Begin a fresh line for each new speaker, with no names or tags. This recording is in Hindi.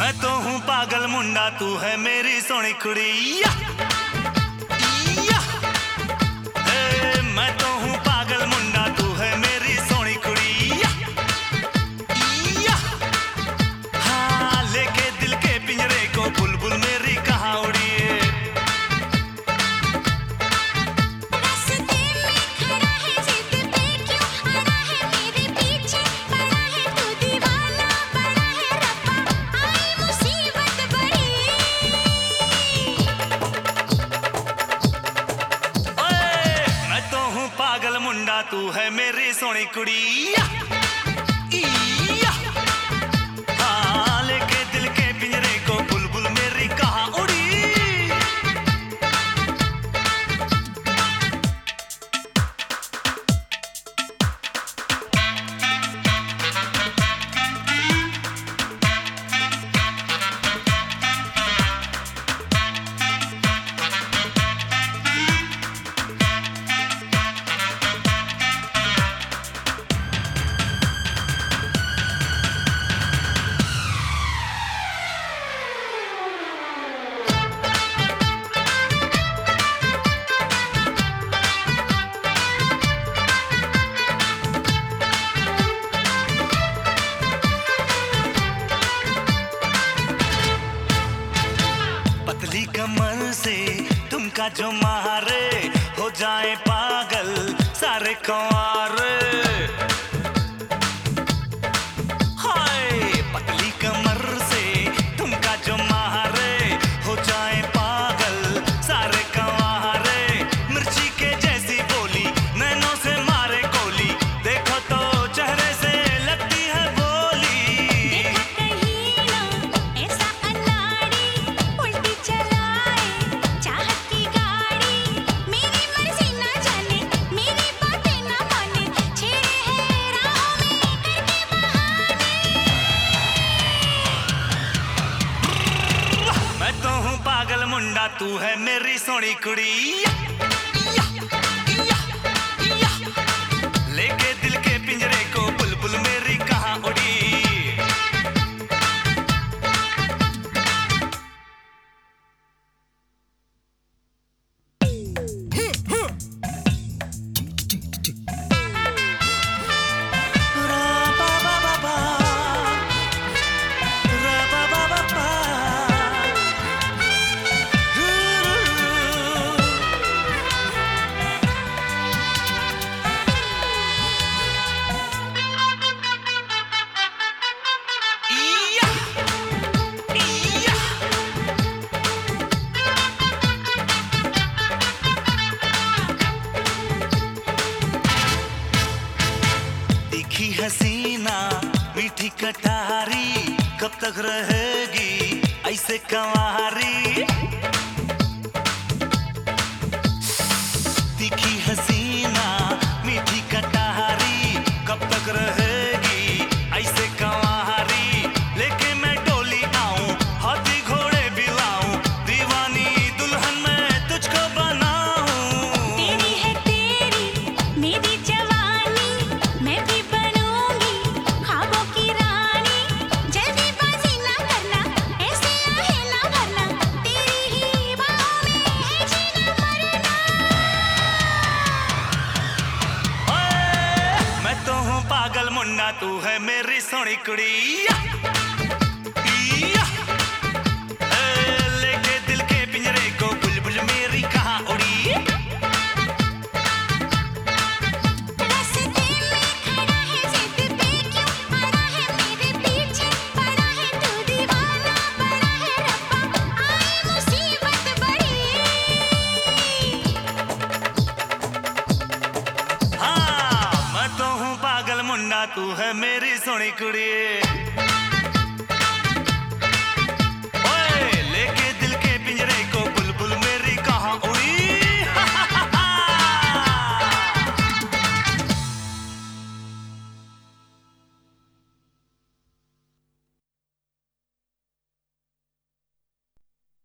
मैं तो हूँ
पागल मुंडा तू है मेरी सोनी कुड़ी तू है मेरी सोनी कुड़ी। जो मारे हो जाए पागल सारे कौन तू है
मेरी
सोनी कुड़ी। बीठी कटारी कब तक रहेगी? ऐसे कंवारी। तीखी हसी मुन्ना तू है मेरी सोनी कुड़ी। ਬੜੀ ਸੋਹਣੀ ਕੁੜੀਏ ਓਏ